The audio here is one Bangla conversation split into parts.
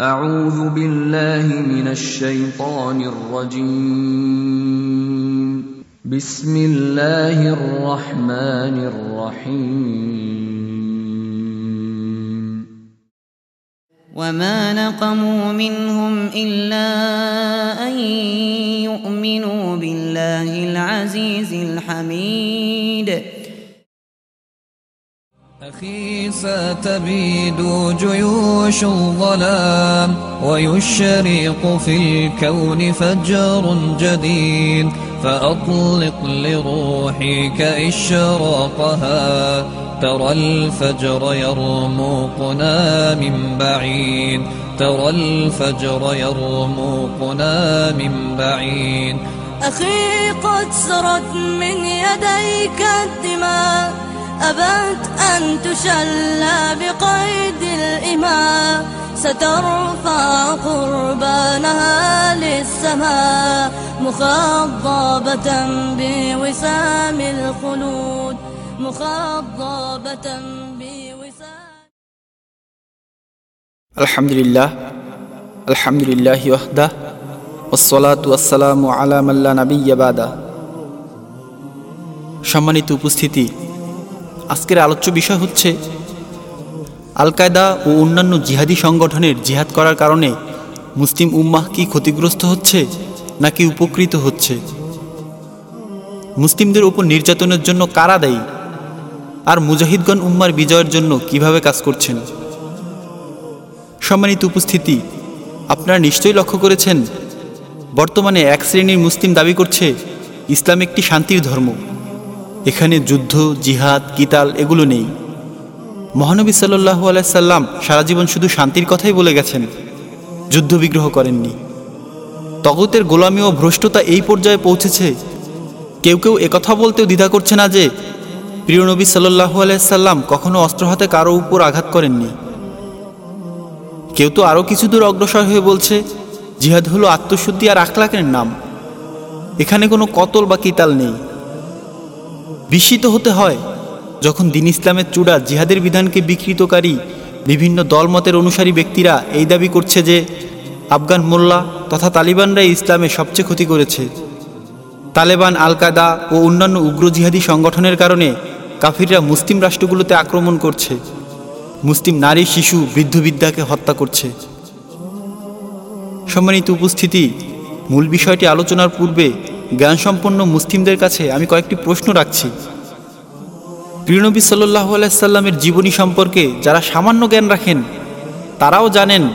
أعوذ بالله من الشيطان الرجيم. بسم الله الرحمن الرحيم. وما نقموا منهم إلا أن يؤمنوا بالله العزيز الحميد أخي ستبيد جيوش الظلام ويشرق في الكون فجر جديد فأطلق لروحك إشراقها ترى الفجر يرموقنا من بعيد ترى الفجر يرموقنا من بعيد أخي قد سرت من يديك الدماء أبت أن تشلى بقيد الإماء سترفع قربانها للسماء مخضبة بوسام الخلود مخضبة بوسام আলহামদুলিল্লাহ আলহামদুলিল্লাহ ওয়াহদা ওসলাত ওয়াসালামু আলা মাল্লা নাবিয়াবাদা সম্মানিত উপস্থিতি আজকের আলোচ্য বিষয় হচ্ছে আল কায়দা ও অন্যান্য জিহাদি সংগঠনের জিহাদ করার কারণে মুসলিম উম্মাহ কি ক্ষতিগ্রস্ত হচ্ছে নাকি উপকৃত হচ্ছে? মুসলিমদের উপর নির্যাতনের জন্য কারা দায়ী? আর মুজাহিদগণ উম্মার বিজয়ের জন্য কীভাবে কাজ করছেন? সম্মানিত উপস্থিতি, আপনারা নিশ্চয়ই লক্ষ্য করেছেন, বর্তমানে এক শ্রেণির মুসলিম দাবি করছে, ইসলাম একটি শান্তির ধর্ম। এখানে যুদ্ধ, জিহাদ, কিতাল এগুলো নেই। মহানবী সাল্লাহু আলাইসাল্লাম সারা জীবন শুধু শান্তির কথাই বলে গেছেন। যুদ্ধ বিগ্রহ করেননি। তগতের গোলামি ও ভ্রষ্টতা এই পর্যায়ে পৌঁছেছে। কেউ কেউ একথা বলতেও দ্বিধা করছে না যে, প্রিয় নবী সাল্লাহু আলাইসাল্লাম কখনো অস্ত্র হাতে কারও উপর আঘাত করেননি। কেউ তো আরও কিছু দূর অগ্রসর হয়ে বলছে, জিহাদ হলো আত্মশুদ্ধি আর আখলাকের নাম। এখানে কোনো কতল বা কিতাল নেই। বিস্মিত হতে হয় যখন দিন ইসলামের চূড়া জিহাদের বিধানকে বিকৃতকারী বিভিন্ন দলমতের অনুসারী ব্যক্তিরা এই দাবি করছে যে আফগান মোল্লা তথা তালিবানরাই ইসলামে সবচেয়ে ক্ষতি করেছে। তালেবান আল কায়দা ও অন্যান্য উগ্র জিহাদি সংগঠনের কারণে কাফিররা মুসলিম রাষ্ট্রগুলোতে আক্রমণ করছে। মুসলিম নারী, শিশু, বৃদ্ধ বিদ্যাকে হত্যা করছে। সম্মানিত উপস্থিতি, মূল বিষয়টি আলোচনার পূর্বে জ্ঞানসম্পন্ন মুসলিমদের কাছে আমি কয়েকটি প্রশ্ন রাখছি। প্রিয়নবী সাল্লাহ আলাইসাল্লামের জীবনী সম্পর্কে যারা সামান্য জ্ঞান রাখেন, তারাও জানেন,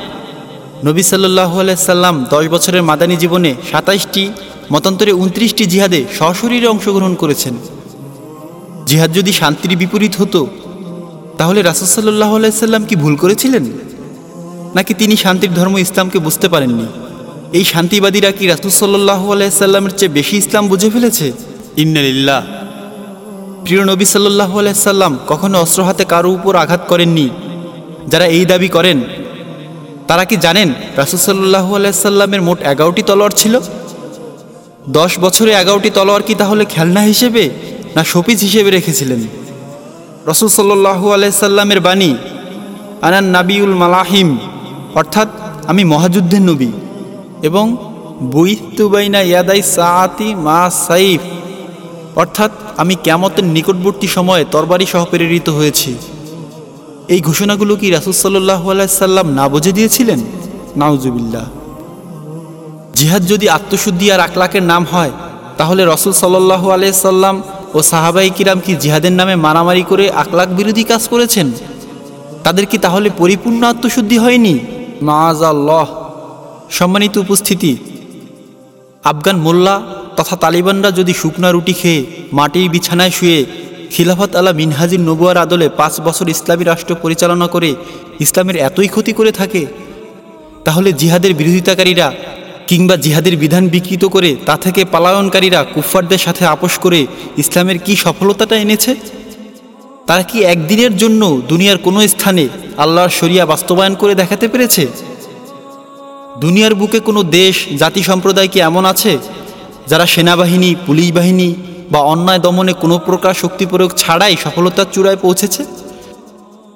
নবী সাল্লাহ আলাইসাল্লাম দশ বছরের মাদানী জীবনে সাতাইশটি, মতান্তরে উনত্রিশটি জিহাদে সশরীরে অংশগ্রহণ করেছেন। জিহাদ যদি শান্তির বিপরীত হতো, তাহলে রাসুসাল্লাহ আলাইসাল্লাম কি ভুল করেছিলেন? নাকি তিনি শান্তির ধর্ম ইসলামকে বুঝতে পারেননি? এই শান্তিবাদীরা কি রাসুসাল্লাহ আলাইসাল্লামের চেয়ে বেশি ইসলাম বুঝে ফেলেছে? ইন্নালিল্লাহ। প্রিয় নবী সাল্লাহ আলাইসাল্লাম কখনো অস্ত্র হাতে কারও উপর আঘাত করেননি। যারা এই দাবি করেন, তারা কি জানেন রাসুসাল্লাহ আলাইসাল্লামের মোট এগারোটি তলোয়ার ছিল? দশ বছরে এগারোটি তলোয়ার কি তাহলে খেলনা হিসেবে না শপিজ হিসেবে রেখেছিলেন? রসুল সাল্লু আলাইসাল্লামের বাণী, আনান নাবিউল মালাহিম অর্থাৎ, আমি মহাযুদ্ধের নবী এবং বৈতুবাইনা ইয়াদাই সাআতি মা সাইফ। অর্থাৎ আমি ক্যামতের নিকটবর্তী সময়ে তরবারি সহ প্রেরিত হয়েছি। এই ঘোষণাগুলো কি রাসুল সাল্লাহ আলাইসাল্লাম না বুঝে দিয়েছিলেন? নাউজুবিল্লাহ। জিহাদ যদি আত্মশুদ্ধি আর আকলাকের নাম হয়, তাহলে রসুল সাল্লাহ আলাইসাল্লাম ও সাহাবাই কিরাম কি জিহাদের নামে মারামারি করে আকলাক বিরোধী কাজ করেছেন? তাদের কি তাহলে পরিপূর্ণ আত্মশুদ্ধি হয়নি? মাজ আল্লাহ সম্মানিত উপস্থিতি। আফগান মোল্লা তথা তালিবানরা যদি শুকনা রুটি খেয়ে মাটির বিছানায় শুয়ে খিলাফত আলা মিনহাজির নবুয়ার আদলে পাঁচ বছর ইসলামী রাষ্ট্র পরিচালনা করে ইসলামের এতই ক্ষতি করে থাকে, তাহলে জিহাদের বিরোধিতাকারীরা কিংবা জিহাদের বিধান বিকৃত করে তা থেকে পালায়নকারীরা কুফফারদের সাথে আপোষ করে ইসলামের কি সফলতাটা এনেছে? তারা কি একদিনের জন্য দুনিয়ার কোনো স্থানে আল্লাহর শরিয়া বাস্তবায়ন করে দেখাতে পেরেছে? দুনিয়ার বুকে কোনো দেশ, জাতি সম্প্রদায় কি এমন আছে? যারা সেনাবাহিনী, পুলিশ বাহিনী বা অন্যায় দমনে কোনো প্রকার শক্তি প্রয়োগ ছাড়াই সফলতার চূড়ায় পৌঁছেছে?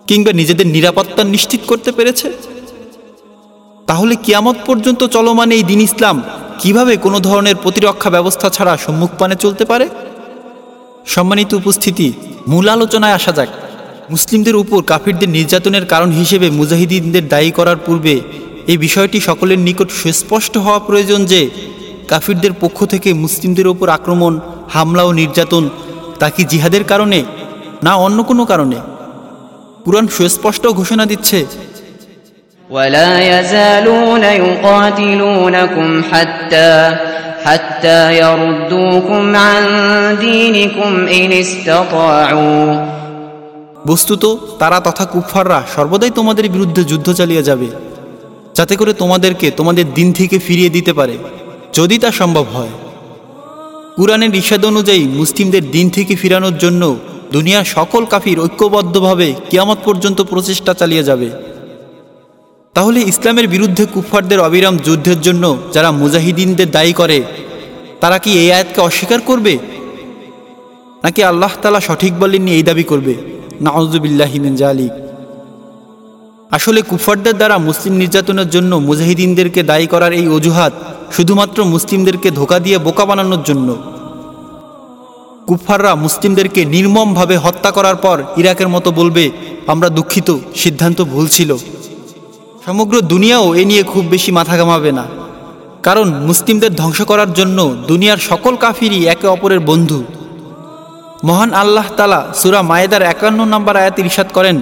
কিংবা নিজেদের নিরাপত্তা নিশ্চিত করতে পেরেছে? তাহলে কিয়ামত পর্যন্ত চলমান এই দিন ইসলাম কীভাবে কোনো ধরনের প্রতিরক্ষা ব্যবস্থা ছাড়া সম্মুখপানে চলতে পারে? সম্মানিত উপস্থিতি, মূল আলোচনায় আসা যাক। মুসলিমদের উপর কাফিরদের নির্যাতনের কারণ হিসেবে মুজাহিদিনদের দায়ী করার পূর্বে এই বিষয়টি সকলের নিকট সুস্পষ্ট হওয়া প্রয়োজন যে কাফিরদের পক্ষ থেকে মুসলিমদের উপর আক্রমণ হামলা ও নির্যাতন তা কি জিহাদের কারণে না অন্য কোনো কারণে কুরআন সুস্পষ্ট ঘোষণা দিচ্ছে ولا يزالون يقاتلونكم حتى حتى يردوكم عن دينكم إن استطاعوا বস্তুত তারা তথা কুফাররা সর্বদাই তোমাদের বিরুদ্ধে যুদ্ধ চালিয়ে যাবে যাতে করে তোমাদেরকে তোমাদের দিন থেকে ফিরিয়ে দিতে পারে। যদি তা সম্ভব হয়। কুরআনের ইশাদ অনুযায়ী মুসলিমদের দিন থেকে ফিরানোর জন্য দুনিয়ার সকল কাফির ঐক্যবদ্ধভাবে কিয়ামত পর্যন্ত প্রচেষ্টা চালিয়ে যাবে। তাহলে ইসলামের বিরুদ্ধে কুফফারদের অবিরাম যুদ্ধের জন্য যারা মুজাহিদিনদের দায়ী করে, তারা কি এই আয়াতকে অস্বীকার করবে? নাকি আল্লাহ তালা সঠিক বলেননি এই দাবি করবে? না নাউজুবিল্লাহিমিন জালিক আসলে কুফারদের দ্বারা মুসলিম নির্যাতনের জন্য মুজাহিদিনদেরকে দায়ী করার এই অজুহাত শুধুমাত্র মুসলিমদেরকে ধোকা দিয়ে বোকা বানানোর জন্য। কুফাররা মুসলিমদেরকে নির্মমভাবে হত্যা করার পর ইরাকের মতো বলবে, আমরা দুঃখিত, সিদ্ধান্ত ভুল ছিল। সমগ্র দুনিয়াও এ নিয়ে খুব বেশি মাথা ঘামাবে না। কারণ মুসলিমদের ধ্বংস করার জন্য দুনিয়ার সকল কাফিরই একে অপরের বন্ধু। মহান আল্লাহ তালা সুরা মায়েদার একান্ন নম্বর আয়াত ইরশাদ করেন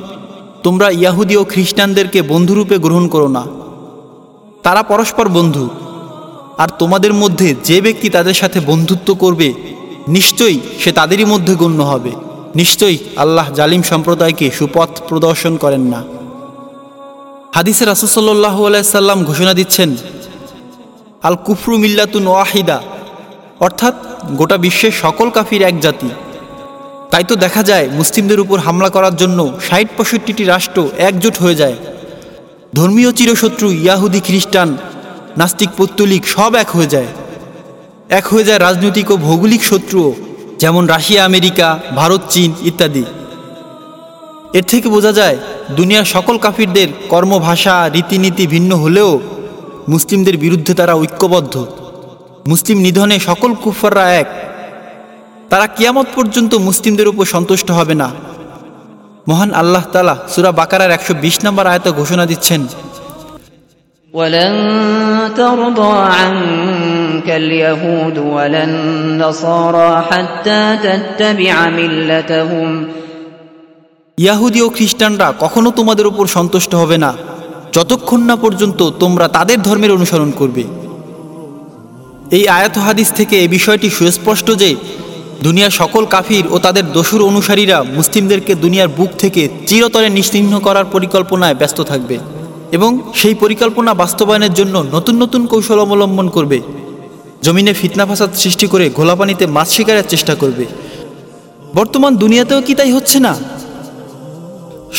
তোমরা ইয়াহুদি ও খ্রিস্টানদেরকে বন্ধুরূপে গ্রহণ করো না। তারা পরস্পর বন্ধু। আর তোমাদের মধ্যে যে ব্যক্তি তাদের সাথে বন্ধুত্ব করবে, নিশ্চয়ই সে তাদেরই মধ্যে গণ্য হবে। নিশ্চয়ই আল্লাহ জালিম সম্প্রদায়কে সুপথ প্রদর্শন করেন না। হাদিসে রাসুসাল্লাহ আলাইসাল্লাম ঘোষণা দিচ্ছেন আল কুফরু মিল্লাতুন ওয়াহিদা, অর্থাৎ গোটা বিশ্বের সকল কাফির এক জাতি। তাই তো দেখা যায় মুসলিমদের উপর হামলা করার জন্য ষাট পঁয়ষট্টিটি রাষ্ট্র একজোট হয়ে যায়। ধর্মীয় চিরশত্রু, ইয়াহুদি, খ্রিস্টান, নাস্তিক, পত্তলিক সব এক হয়ে যায়। এক হয়ে যায় রাজনৈতিক ও ভৌগোলিক শত্রুও, যেমন রাশিয়া, আমেরিকা, ভারত, চীন ইত্যাদি। এর থেকে বোঝা যায়, দুনিয়ার সকল কাফিরদের কর্মভাষা, রীতিনীতি ভিন্ন হলেও মুসলিমদের বিরুদ্ধে তারা ঐক্যবদ্ধ। মুসলিম নিধনে সকল কুফাররা এক। তারা কিয়ামত পর্যন্ত মুসলিমদের উপর সন্তুষ্ট হবে না মহান আল্লাহ তালা সুরা বাকারার একশো বিশ নম্বর আয়তে ঘোষণা দিচ্ছেন ولن ترضى عنك اليهود ولا النصارى حتى تتبع ملتهم ইয়াহুদি ও খ্রিস্টানরা কখনো তোমাদের উপর সন্তুষ্ট হবে না যতক্ষণ না পর্যন্ত তোমরা তাদের ধর্মের অনুসরণ করবে এই আয়াত হাদিস থেকে এই বিষয়টি সুস্পষ্ট যে দুনিয়ার সকল কাফির ও তাদের দোসুর অনুসারীরা মুসলিমদেরকে দুনিয়ার বুক থেকে চিরতরে নিশ্চিহ্ন করার পরিকল্পনায় ব্যস্ত থাকবে এবং সেই পরিকল্পনা বাস্তবায়নের জন্য নতুন নতুন কৌশল অবলম্বন করবে। জমিনে ফিতনা ফাসাদ সৃষ্টি করে ঘোলাপানিতে মাছ শিকারের চেষ্টা করবে। বর্তমান দুনিয়াতেও কি তাই হচ্ছে না?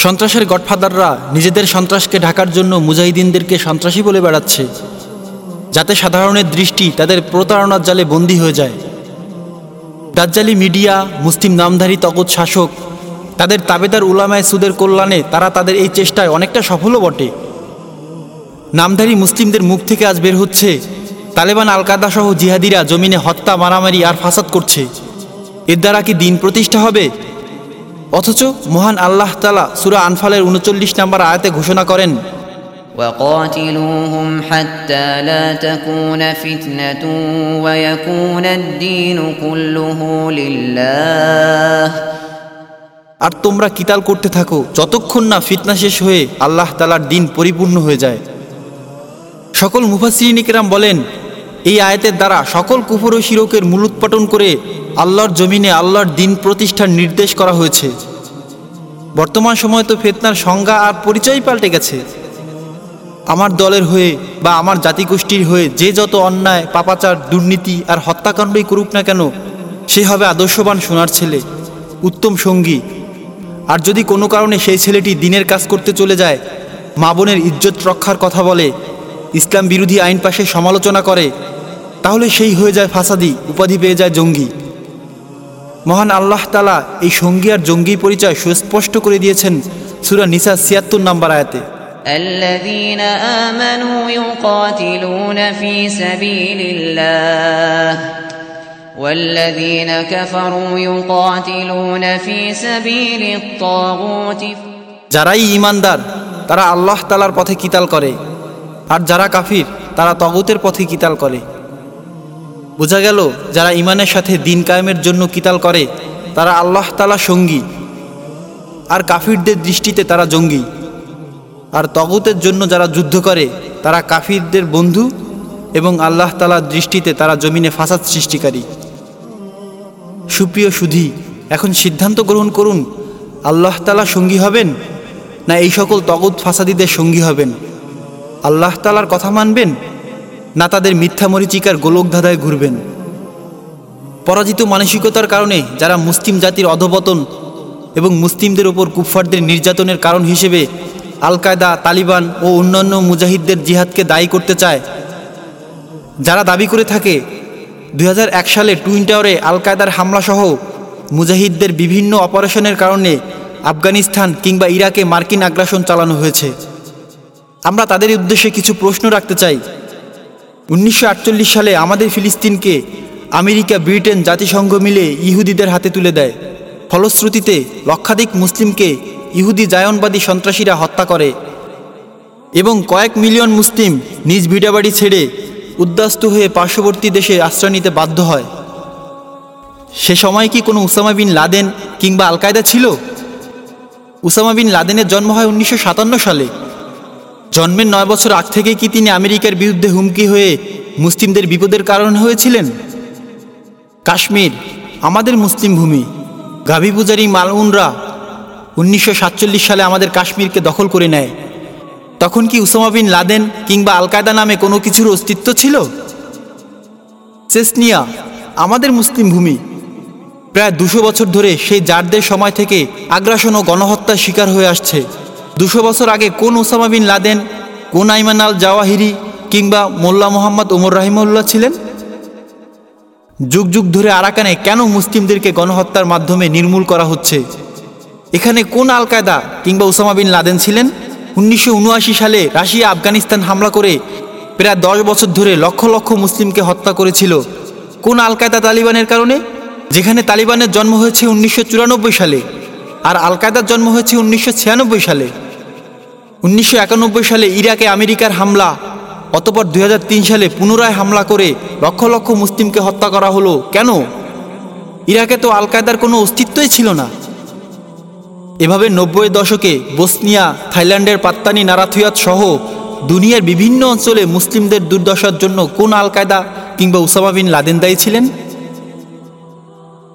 সন্ত্রাসের গডফাদাররা নিজেদের সন্ত্রাসকে ঢাকার জন্য মুজাহিদিনদেরকে সন্ত্রাসী বলে বেড়াচ্ছে, যাতে সাধারণের দৃষ্টি তাদের প্রতারণার জালে বন্দী হয়ে যায়। দাজ্জালি মিডিয়া, মুসলিম নামধারী তগত শাসক, তাদের তাবেদার উলামায় সুদের কল্যাণে তারা তাদের এই চেষ্টায় অনেকটা সফলও বটে। নামধারী মুসলিমদের মুখ থেকে আজ বের হচ্ছে, তালেবান আলকাদা সহ জিহাদিরা জমিনে হত্যা, মারামারি আর ফাসাদ করছে। এর দ্বারা কি দিন প্রতিষ্ঠা হবে? অথচ মহান আল্লাহ তালা সুরা আনফালের উনচল্লিশ নম্বর আয়াতে ঘোষণা করেন وقاتلوهم حتى لا تكون فتنة ويكون الدين كله لله আর তোমরা কিতাল করতে থাকো যতক্ষণ না ফিতনা শেষ হয়ে আল্লাহ তালার দিন পরিপূর্ণ হয়ে যায় সকল মুফাসিনিকেরাম বলেন এই আয়াতের দ্বারা সকল কুফর ও শিরকের মূলোৎপাটন করে আল্লাহর জমিনে আল্লাহর দিন প্রতিষ্ঠার নির্দেশ করা হয়েছে বর্তমান সময় তো ফেতনার সংজ্ঞা আর পরিচয় পাল্টে গেছে আমার দলের হয়ে বা আমার জাতিগোষ্ঠীর হয়ে যে যত অন্যায়, পাপাচার, দুর্নীতি আর হত্যাকাণ্ডই করুক না কেন, সে হবে আদর্শবান সোনার ছেলে, উত্তম সঙ্গী। আর যদি কোনো কারণে সেই ছেলেটি দিনের কাজ করতে চলে যায়, মা বোনের ইজ্জত রক্ষার কথা বলে, ইসলাম বিরোধী আইন পাশে সমালোচনা করে, তাহলে সেই হয়ে যায় ফাসাদি, উপাধি পেয়ে যায় জঙ্গি। মহান আল্লাহ তালা এই সঙ্গী আর জঙ্গি পরিচয় সুস্পষ্ট করে দিয়েছেন সুরা নিসা ছিয়াত্তর নাম্বার আয়াতে। الذين آمنوا يقاتلون في سبيل الله والذين كفروا يقاتلون في سبيل الطاغوت যারাই ইমানদার তারা আল্লাহ তালার পথে কিতাল করে আর যারা কাফির তারা তগতের পথে কিতাল করে বোঝা গেল যারা ইমানের সাথে দিন কায়েমের জন্য কিতাল করে তারা আল্লাহ তালা সঙ্গী আর কাফিরদের দৃষ্টিতে তারা জঙ্গি আর তগতের জন্য যারা যুদ্ধ করে, তারা কাফিরদের বন্ধু এবং আল্লাহ তালার দৃষ্টিতে তারা জমিনে ফাসাদ সৃষ্টিকারী। সুপ্রিয় সুধী, এখন সিদ্ধান্ত গ্রহণ করুন, আল্লাহ তালা সঙ্গী হবেন না এই সকল তগত ফাসাদিদের সঙ্গী হবেন? আল্লাহ তালার কথা মানবেন না তাদের মিথ্যা মরিচিকার গোলকধাঁধায় ঘুরবেন? পরাজিত মানসিকতার কারণে যারা মুসলিম জাতির অধপতন এবং মুসলিমদের ওপর কুফফারদের নির্যাতনের কারণ হিসেবে আল কায়দা তালিবান ও অন্যান্য মুজাহিদদের জিহাদকে দায়ী করতে চায়। যারা দাবি করে থাকে দু হাজার এক সালে টুইন টাওয়ারে আল কায়দার হামলাসহ মুজাহিদদের বিভিন্ন অপারেশনের কারণে আফগানিস্তান কিংবা ইরাকে মার্কিন আগ্রাসন চালানো হয়েছে। আমরা তাদের উদ্দেশ্যে কিছু প্রশ্ন রাখতে চাই। উনিশশো আটচল্লিশ সালে আমাদের ফিলিস্তিনকে আমেরিকা, ব্রিটেন, জাতিসংঘ মিলে ইহুদিদের হাতে তুলে দেয়। ফলশ্রুতিতে লক্ষাধিক মুসলিমকে ইহুদি জায়নবাদী সন্ত্রাসীরা হত্যা করে এবং কয়েক মিলিয়ন মুসলিম নিজ ভিটাবাড়ি ছেড়ে উদ্বাস্তু হয়ে পার্শ্ববর্তী দেশে আশ্রয় নিতে বাধ্য হয়। সে সময় কি কোনো উসামা বিন লাদেন কিংবা আল কায়দা ছিল? উসামা বিন লাদেনের জন্ম হয় উনিশশো সাতান্ন সালে। জন্মের নয় বছর আগ থেকে কি তিনি আমেরিকার বিরুদ্ধে হুমকি হয়ে মুসলিমদের বিপদের কারণ হয়েছিলেন? কাশ্মীর, আমাদের মুসলিম ভূমি। গাভী পূজারী মালউনরা উনিশশো সাতচল্লিশ সালে আমাদের কাশ্মীরকে দখল করে নেয়। তখন কি উসামা বিন লাদেন কিংবা আল কায়দা নামে কোনো কিছুর অস্তিত্ব ছিল? চেসনিয়া, আমাদের মুসলিম ভূমি। প্রায় দুশো বছর ধরে সেই জারদের সময় থেকে আগ্রাসন ও গণহত্যার শিকার হয়ে আসছে। দুশো বছর আগে কোন ওসামা বিন লাদেন, কোন আইমান আল জাওয়াহিরি কিংবা মোল্লা মোহাম্মদ ওমর রাহিমউল্লাহ ছিলেন? যুগ যুগ ধরে আরাকানে কেন মুসলিমদেরকে গণহত্যার মাধ্যমে নির্মূল করা হচ্ছে? এখানে কোন আল কায়দা কিংবা ওসামা বিন লাদেন ছিলেন? উনিশশো উনআশি সালে রাশিয়া আফগানিস্তান হামলা করে প্রায় দশ বছর ধরে লক্ষ লক্ষ মুসলিমকে হত্যা করেছিল। কোন আল কায়দা তালিবানের কারণে? যেখানে তালিবানের জন্ম হয়েছে উনিশশো চুরানব্বই সালে আর আল কায়দার জন্ম হয়েছে উনিশশো ছিয়ানব্বই সালে। উনিশশো একানব্বই সালে ইরাকে আমেরিকার হামলা, অতপর দু হাজার তিন সালে পুনরায় হামলা করে লক্ষ লক্ষ মুসলিমকে হত্যা করা হলো। কেন? ইরাকে তো আল কায়দার কোনো অস্তিত্বই ছিল না। এভাবে নব্বই দশকে বসনিয়া, থাইল্যান্ডের পাত্তানি নারাথুয়াত সহ দুনিয়ার বিভিন্ন অঞ্চলে মুসলিমদের দুর্দশার জন্য কোন আল কায়দা কিংবা উসামা বিন লাদেন দায়ী ছিলেন?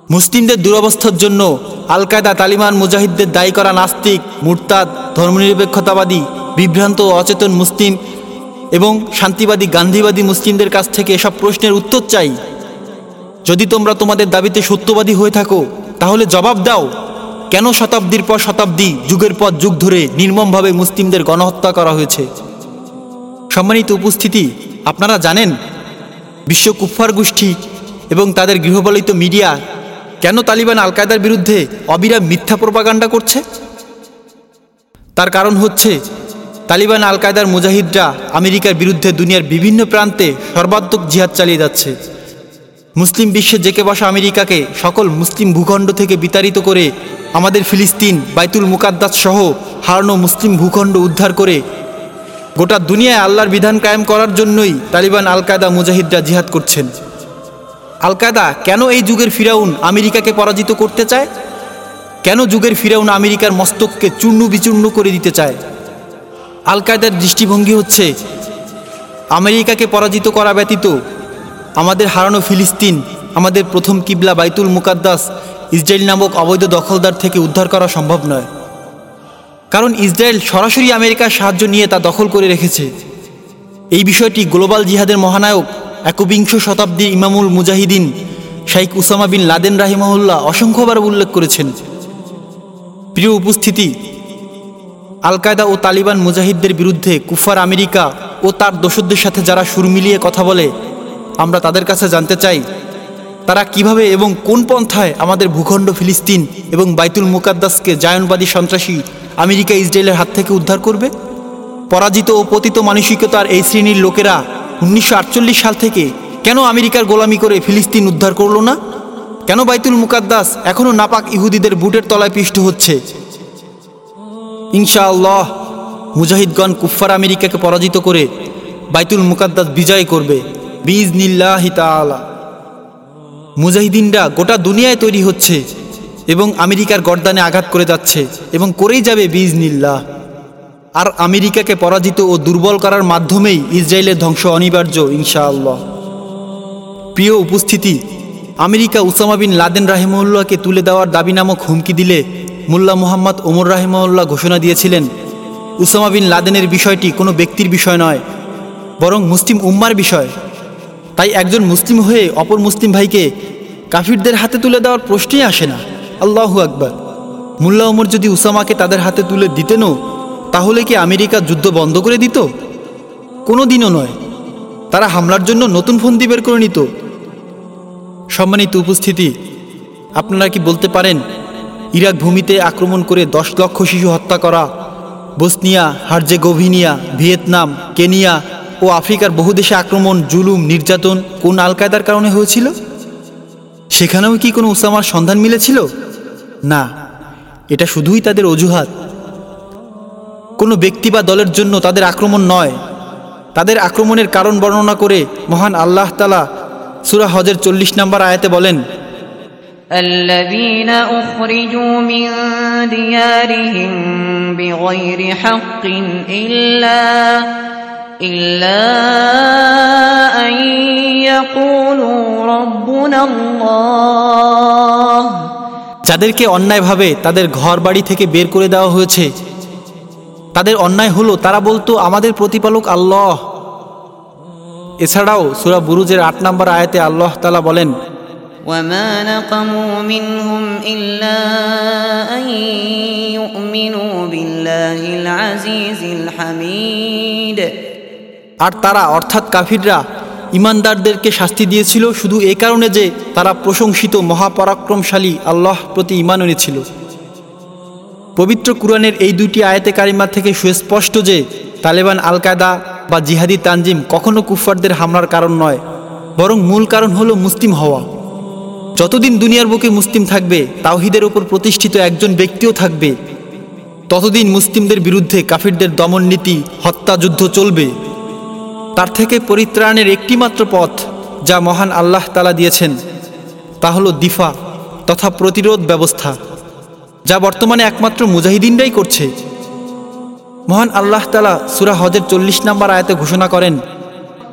মুসলিমদের দুরবস্থার জন্য আল কায়দা তালিবান মুজাহিদদের দায়ী করা নাস্তিক, মুরতাদ, ধর্মনিরপেক্ষতাবাদী, বিভ্রান্ত অচেতন মুসলিম এবং শান্তিবাদী, গান্ধীবাদী মুসলিমদের কাছ থেকে এসব প্রশ্নের উত্তর চাই। যদি তোমরা তোমাদের দাবিতে সত্যবাদী হয়ে থাকো, তাহলে জবাব দাও। কেন শতাব্দীর পর শতাব্দী, যুগের পর যুগ ধরে নির্মমভাবে মুসলিমদের গণহত্যা করা হয়েছে? সম্মানিত উপস্থিতি, আপনারা জানেন বিশ্ব কুফফার গোষ্ঠী এবং তাদের গৃহপালিত মিডিয়া কেন তালিবান আল কায়দার বিরুদ্ধে অবিরাম মিথ্যা প্রপাগান্ডা করছে? তার কারণ হচ্ছে তালিবান আল কায়দার মুজাহিদরা আমেরিকার বিরুদ্ধে দুনিয়ার বিভিন্ন প্রান্তে সর্বাত্মক জিহাদ চালিয়ে যাচ্ছে। মুসলিম বিশ্বে জেকে বসা আমেরিকাকে সকল মুসলিম ভূখণ্ড থেকে বিতাড়িত করে আমাদের ফিলিস্তিন, বাইতুল মুকাদ্দাস সহ হারানো মুসলিম ভূখণ্ড উদ্ধার করে গোটা দুনিয়ায় আল্লাহর বিধান কায়েম করার জন্যই তালিবান আল কায়দা মুজাহিদরা জিহাদ করছেন। আল কায়দা কেন এই যুগের ফিরাউন আমেরিকাকে পরাজিত করতে চায়? কেন যুগের ফিরাউন আমেরিকার মস্তককে চূর্ণ বিচূর্ণ করে দিতে চায়? আল কায়দার দৃষ্টিভঙ্গি হচ্ছে, আমেরিকাকে পরাজিত করা ব্যতীত আমাদের হারানো ফিলিস্তিন, আমাদের প্রথম কিবলা বাইতুল মুকাদ্দাস ইসরায়েল নামক অবৈধ দখলদার থেকে উদ্ধার করা সম্ভব নয়। কারণ ইসরায়েল সরাসরি আমেরিকার সাহায্য নিয়ে তা দখল করে রেখেছে। এই বিষয়টি গ্লোবাল জিহাদের মহানায়ক একবিংশ শতাব্দীর ইমামুল মুজাহিদিন শাইখ উসামা বিন লাদেন রাহিমহুল্লাহ অসংখ্যবার উল্লেখ করেছেন। প্রিয় উপস্থিতি আল কায়দা ও তালিবান মুজাহিদদের বিরুদ্ধে কুফার আমেরিকা ও তার দোসরদের সাথে যারা সুর মিলিয়ে কথা বলে আমরা তাদের কাছে জানতে চাই, তারা কীভাবে এবং কোন পন্থায় আমাদের ভূখণ্ড ফিলিস্তিন এবং বাইতুল মুকাদ্দাসকে জায়নবাদী সন্ত্রাসী আমেরিকা ইসরায়েলের হাত থেকে উদ্ধার করবে? পরাজিত ও পতিত মানসিকতার এই শ্রেণির লোকেরা উনিশশো আটচল্লিশ সাল থেকে কেন আমেরিকার গোলামি করে ফিলিস্তিন উদ্ধার করল না? কেন বাইতুল মুকাদ্দাস এখনও নাপাক ইহুদিদের বুটের তলায় পিষ্ট হচ্ছে? ইনশাআল্লাহ, মুজাহিদগণ কুফফার আমেরিকাকে পরাজিত করে বাইতুল মুকাদ্দাস বিজয় করবে। বিজ নিল্লাহি তাআলা। মুজাহিদিনরা গোটা দুনিয়ায় তৈরি হচ্ছে এবং আমেরিকার গর্দানে আঘাত করে যাচ্ছে এবং করেই যাবে বিজ নিল্লাহ আর আমেরিকাকে পরাজিত ও দুর্বল করার মাধ্যমেই ইসরায়েলের ধ্বংস অনিবার্য, ইনশাআল্লাহ। প্রিয় উপস্থিতি, আমেরিকা উসামা বিন লাদেন রাহিমউল্লাহকে তুলে দেওয়ার দাবি নামক হুমকি দিলে মোল্লা মোহাম্মদ ওমর রাহেমউল্লাহ ঘোষণা দিয়েছিলেন, উসামা বিন লাদেনের বিষয়টি কোনো ব্যক্তির বিষয় নয়, বরং মুসলিম উম্মার বিষয়। তাই একজন মুসলিম হয়ে অপর মুসলিম ভাইকে কাফিরদের হাতে তুলে দেওয়ার প্রশ্নই আসে না। আল্লাহু আকবার। মোল্লা ওমর যদি উসামাকে তাদের হাতে তুলে দিতেনও তাহলে কি আমেরিকা যুদ্ধ বন্ধ করে দিত? কোনো দিনও নয়। তারা হামলার জন্য নতুন ফন্দি বের করে নিত। সম্মানিত উপস্থিতি, আপনারা কি বলতে পারেন, ইরাক ভূমিতে আক্রমণ করে দশ লক্ষ শিশু হত্যা করা, বসনিয়া, হার্জেগোভিনিয়া, ভিয়েতনাম, কেনিয়া ও আফ্রিকার বহু দেশে আক্রমণ জুলুম নির্যাতন কোন আল কায়দার কারণে হয়েছিল সেখানেও কি কোনো উসামার সন্ধান মিলেছিল না এটা শুধুই তাদের অজুহাত কোনো ব্যক্তি বা দলের জন্য তাদের আক্রমণ নয় তাদের আক্রমণের কারণ বর্ণনা করে মহান আল্লাহ তালা সুরা হজের চল্লিশ নম্বর আয়াতে বলেন الذين أخرجوا من ديارهم بغير حق إلا إلا أن يقولوا ربنا الله যাদেরকে অন্যায়ভাবে তাদের ঘর বাড়ি থেকে বের করে দেওয়া হয়েছে তাদের অন্যায় হলো তারা বলতো আমাদের প্রতিপালক আল্লাহ এছাড়াও সুরা বুরুজের আট নম্বর আয়াতে আল্লাহ তালা বলেন وما نقموا منهم إلا أن يؤمنوا بالله العزيز الحميد আর তারা, অর্থাৎ কাফিররা ইমানদারদেরকে শাস্তি দিয়েছিল শুধু এই কারণে যে তারা প্রশংসিত মহাপরাক্রমশালী আল্লাহ প্রতি ইমান এনেছিল। পবিত্র কুরআনের এই দুটি আয়াতে কারিমা থেকে সুস্পষ্ট যে তালেবান আল কায়দা বা জিহাদি তানজিম কখনো কুফফারদের হামলার কারণ নয়, বরং মূল কারণ হলো মুসলিম হওয়া। যতদিন দুনিয়ার বুকে মুসলিম থাকবে, তাওহিদের ওপর প্রতিষ্ঠিত একজন ব্যক্তিও থাকবে। ততদিন মুসলিমদের বিরুদ্ধে কাফিরদের দমন নীতি হত্যাযুদ্ধ চলবে। তার থেকে পরিত্রাণের একটিমাত্র পথ যা মহান আল্লাহ তালা দিয়েছেন তা হলো দিফা তথা প্রতিরোধ ব্যবস্থা যা বর্তমানে একমাত্র মুজাহিদিনরাই করছে মহান আল্লাহ তালা সুরা হজের চল্লিশ নম্বর আয়াতে ঘোষণা করেন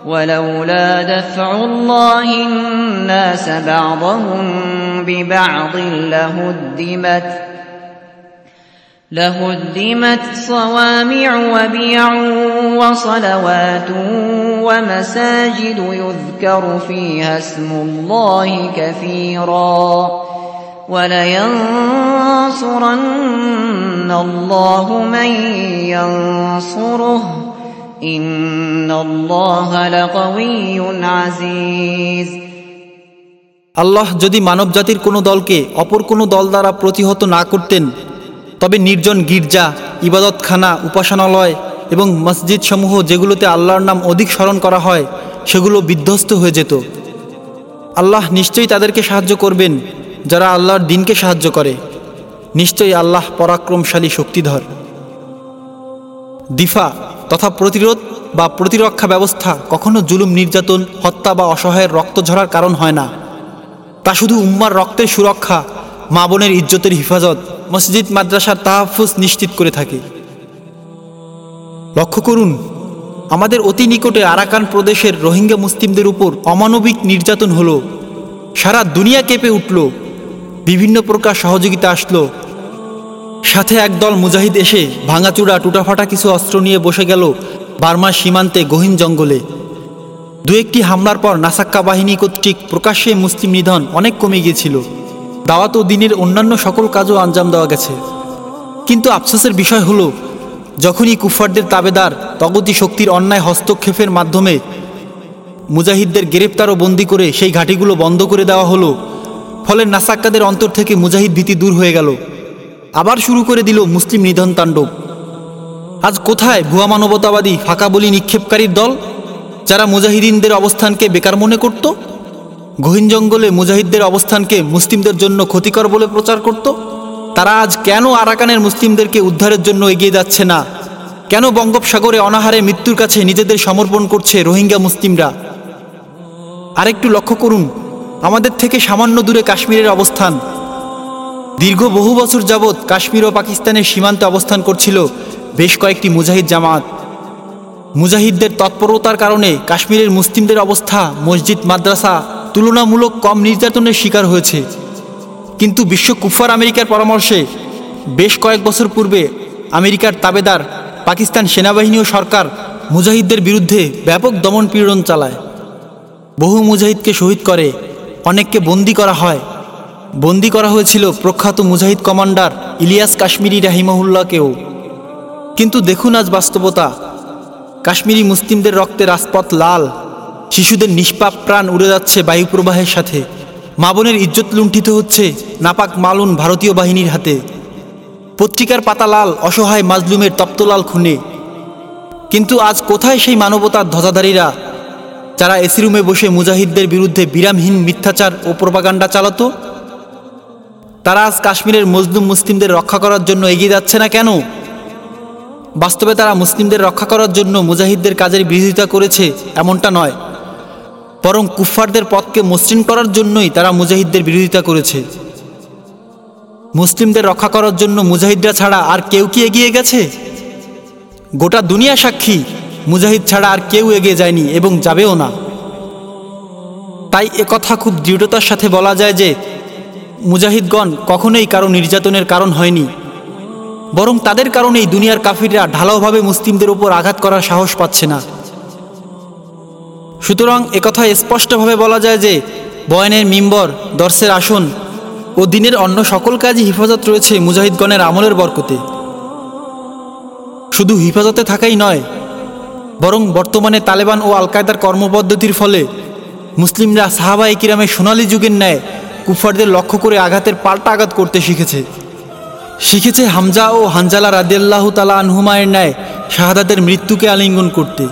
ولولا دفع الله الناس بعضهم ببعض لهدمت لهدمت صوامع وبيع وصلوات ومساجد يذكر فيها اسم الله كثيرا ولينصرن الله من ينصره إن الله لقوي عزيز আল্লাহ যদি মানবজাতির কোনো দলকে অপর কোনো দল দ্বারা প্রতিহত না করতেন তবে নির্জন গির্জা, ইবাদতখানা, উপাসনালয় এবং মসজিদসমূহ যেগুলোতে আল্লাহর নাম অধিক স্মরণ করা হয়, সেগুলো বিধ্বস্ত হয়ে যেত। আল্লাহ নিশ্চয়ই তাদেরকে সাহায্য করবেন, যারা আল্লাহর দিনকে সাহায্য করে। নিশ্চয়ই আল্লাহ পরাক্রমশালী শক্তিধর। দিফা তথা প্রতিরোধ বা প্রতিরক্ষা ব্যবস্থা কখনো জুলুম, নির্যাতন, হত্যা বা অসহায়ের রক্ত ঝরার কারণ হয় না। তা শুধু উম্মার রক্তের সুরক্ষা মা বোনের ইজ্জতের হিফাজত মসজিদ, মাদ্রাসার তাহাফুজ নিশ্চিত করে থাকে। লক্ষ্য করুন, আমাদের অতি নিকটে আরাকান প্রদেশের রোহিঙ্গা মুসলিমদের উপর অমানবিক নির্যাতন হলো। সারা দুনিয়া কেঁপে উঠল। বিভিন্ন প্রকার সহযোগিতা আসলো। সাথে একদল মুজাহিদ এসে ভাঙাচুরা, টুটাফাটা কিছু অস্ত্র নিয়ে বসে গেল বার্মা সীমান্তে গহীন জঙ্গলে। দু একটি হামলার পর নাসাক্কা বাহিনী কর্তৃক প্রকাশ্যে মুসলিম নিধন অনেক কমে গিয়েছিল। দাওয়াত ও দিনের অন্যান্য সকল কাজও আঞ্জাম দেওয়া গেছে। কিন্তু আফসোসের বিষয় হলো, যখনই কুফারদের তাবেদার তগতি শক্তির অন্যায় হস্তক্ষেপের মাধ্যমে মুজাহিদদের গ্রেপ্তার ও বন্দি করে সেই ঘাঁটিগুলো বন্ধ করে দেওয়া হলো, ফলে নাসাক্কাদের অন্তর থেকে মুজাহিদ ভীতি দূর হয়ে গেল। আবার শুরু করে দিল মুসলিম নিধন তাণ্ডব। আজ কোথায় ভুয়া মানবতাবাদী ফাঁকা বলি নিক্ষেপকারীর দল, যারা মুজাহিদিনদের অবস্থানকে বেকার মনে করত? গহীন জঙ্গলে মুজাহিদদের অবস্থানকে মুসলিমদের জন্য ক্ষতিকর বলে প্রচার করত? তারা আজ কেন আরাকানের মুসলিমদেরকে উদ্ধারের জন্য এগিয়ে যাচ্ছে না? কেন বঙ্গোপসাগরে অনাহারে মৃত্যুর কাছে নিজেদের সমর্পণ করছে রোহিঙ্গা মুসলিমরা? আরেকটু লক্ষ্য করুন, আমাদের থেকে সামান্য দূরে কাশ্মীরের অবস্থান। দীর্ঘ বহু বছর যাবৎ কাশ্মীর ও পাকিস্তানের সীমান্তে অবস্থান করছিল বেশ কয়েকটি মুজাহিদ জামাত। মুজাহিদদের তৎপরতার কারণে কাশ্মীরের মুসলিমদের অবস্থা মসজিদ, মাদ্রাসা তুলনামূলক কম নির্যাতনের শিকার হয়েছে। কিন্তু বিশ্ব কুফার আমেরিকার পরামর্শে, বেশ কয়েক বছর পূর্বে আমেরিকার তাবেদার পাকিস্তান সেনাবাহিনী ও সরকার মুজাহিদদের বিরুদ্ধে ব্যাপক দমন পীড়ন চালায়। বহু মুজাহিদকে শহীদ করে, অনেককে বন্দি করা হয়। বন্দি করা হয়েছিল প্রখ্যাত মুজাহিদ কমান্ডার ইলিয়াস কাশ্মীরি রাহিমাহুল্লাহকেও। কিন্তু দেখুন আজ বাস্তবতা। কাশ্মীরি মুসলিমদের রক্তে রাজপথ লাল। শিশুদের নিষ্পাপ প্রাণ উড়ে যাচ্ছে বায়ুপ্রবাহের সাথে। মা বোনের ইজ্জত লুণ্ঠিত হচ্ছে নাপাক মালুন ভারতীয় বাহিনীর হাতে। পত্রিকার পাতা লাল, অসহায় মাজলুমের তপ্তলাল খুনে। কিন্তু আজ কোথায় সেই মানবতার ধ্বজাধারীরা? যারা এসি রুমে বসে মুজাহিদদের বিরুদ্ধে বিরামহীন মিথ্যাচার ও প্রপাগান্ডা চালাতো? তারা আজ কাশ্মীরের মজলুম মুসলিমদের রক্ষা করার জন্য এগিয়ে যাচ্ছে না কেন? বাস্তবে তারা মুসলিমদের রক্ষা করার জন্য মুজাহিদদের কাজের বিরোধিতা করেছে এমনটা নয়। বরং কুফফারদের পথকে মসৃণ করার জন্যই তারা মুজাহিদদের বিরোধিতা করেছে। মুসলিমদের রক্ষা করার জন্য মুজাহিদরা ছাড়া আর কেউ কি এগিয়ে গেছে? গোটা দুনিয়া সাক্ষী, মুজাহিদ ছাড়া আর কেউ এগিয়ে যায়নি এবং যাবেও না। তাই কথা খুব দৃঢ়তার সাথে বলা যায় যে, মুজাহিদগণ কখনোই কারও নির্যাতনের কারণ হয়নি। বরং তাদের কারণেই দুনিয়ার কাফিররা ঢালাওভাবে মুসলিমদের উপর আঘাত করার সাহস পাচ্ছে না। সুতরাং একথা স্পষ্টভাবে বলা যায় যে, বয়ানের মিম্বর, দর্শের আসন ও দিনের অন্য সকল কাজই হেফাজত রয়েছে মুজাহিদগণের আমলের বরকতে। শুধু হেফাজতে থাকাই নয়, বরং বর্তমানে তালেবান ও আল কায়দার কর্মপদ্ধতির ফলে মুসলিমরা সাহাবা ইকিরামের সোনালী যুগের ন্যায় কুফারদের লক্ষ্য করে আঘাতের পাল্টা আঘাত করতে শিখেছে। শিখেছে হামজা ও হানজালা রাদিয়াল্লাহু তালা আনহুমায়ের ন্যায় শাহাদাতের মৃত্যুকে আলিঙ্গন করতে।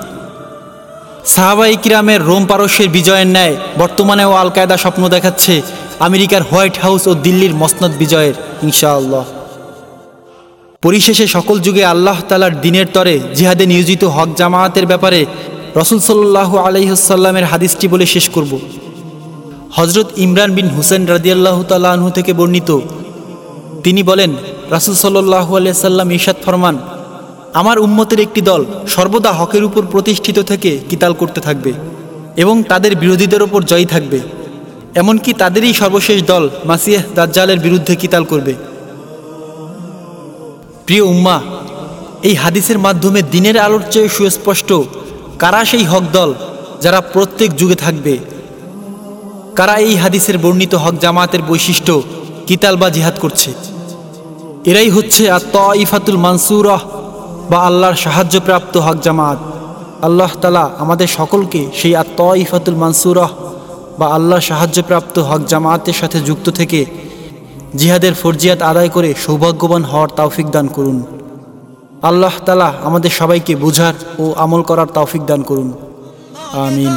সাহাবা ইকিরামের রোম পারস্যের বিজয়ের ন্যায় বর্তমানেও আল কায়দা স্বপ্ন দেখাচ্ছে আমেরিকার হোয়াইট হাউস ও দিল্লির মসনদ বিজয়ের, ইনশাআল্লাহ। পরিশেষে সকল যুগে আল্লাহ তালার দিনের তরে জিহাদে নিয়োজিত হক জামায়াতের ব্যাপারে রসুল সাল্লাহ আলহিহসাল্লামের হাদিসটি বলে শেষ করব। হজরত ইমরান বিন হুসেন রাদিয়াল্লাহ তালাহু থেকে বর্ণিত। তিনি বলেন, রাসুল সাল্লাহ আলিয়াল্লাম ইশাদ ফরমান আমার উম্মতের একটি দল সর্বদা হকের উপর প্রতিষ্ঠিত থেকে কিতাল করতে থাকবে এবং তাদের বিরোধীদের ওপর জয়ী থাকবে। এমনকি তাদেরই সর্বশেষ দল মাসিয়াহ দাজ্জালের বিরুদ্ধে কিতাল করবে। প্রিয় উম্মা, এই হাদিসের মাধ্যমে দিনের আলোর চেয়ে সুস্পষ্ট কারা সেই হক দল যারা প্রত্যেক যুগে থাকবে? কারা এই হাদিসের বর্ণিত হক জামাতের বৈশিষ্ট্য কিতাল বা জিহাদ করছে? এরাই হচ্ছে আত্ম ইফাতুল মানসুরহ বা আল্লাহর সাহায্যপ্রাপ্ত হক জামাত। আল্লাহ তালা আমাদের সকলকে সেই আত্ম ইফাতুল মানসুরহ বা আল্লাহর সাহায্যপ্রাপ্ত হক জামাতের সাথে যুক্ত থেকে জিহাদের ফরজিয়াত আদায় করে সৌভাগ্যবান হওয়ার তৌফিক দান করুন। আল্লাহ তালা আমাদের সবাইকে বুঝার ও আমল করার তৌফিক দান করুন। আমিন।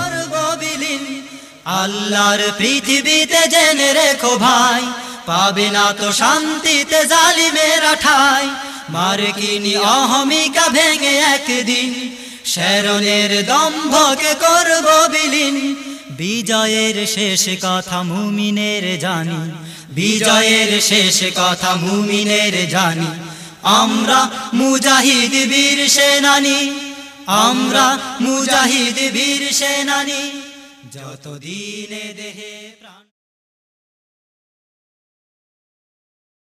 আল্লাহর পৃথিবীতে জেনে রেখো ভাই, পাবে না তো শান্তিতে জালিমেরা ঠাই মার্কিনি অহমিকা ভেঙে একদিন শেরনের দম্ভকে করব বিলীন। বিজয়ের শেষ কথা মুমিনের জানি। বিজয়ের শেষ কথা মুমিনের জানি। আমরা মুজাহিদ বীর সেনানি। আমরা মুজাহিদ বীর সেনানি। যতদিনে দেহে